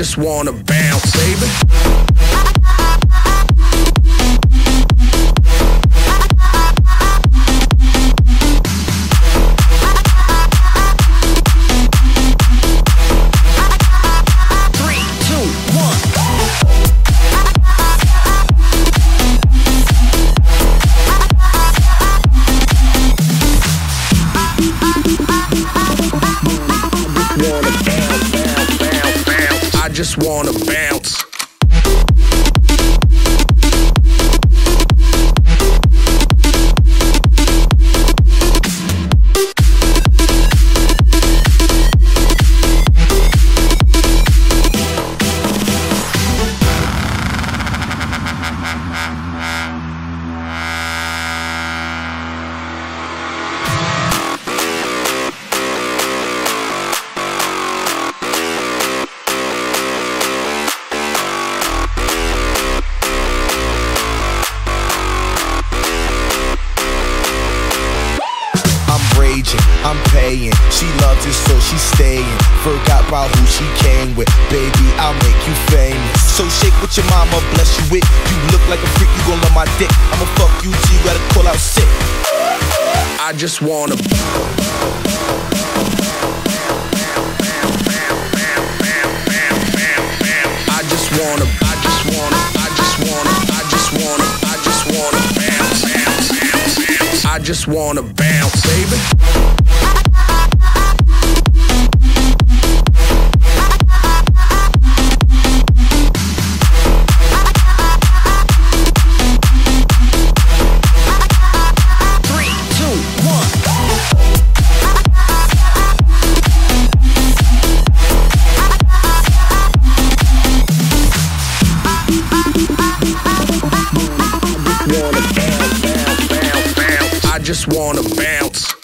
just wanna bounce, baby. Just wanna bounce. I'm paying. She loves it, so she's staying. Forgot about who she came with. Baby, I'll make you famous. So shake what your mama bless you with. You look like a freak, you gon' love my dick. I'ma fuck you till you gotta call out sick. I just wanna. I just wanna, I just wanna, just wanna bounce, baby. just wanna bounce.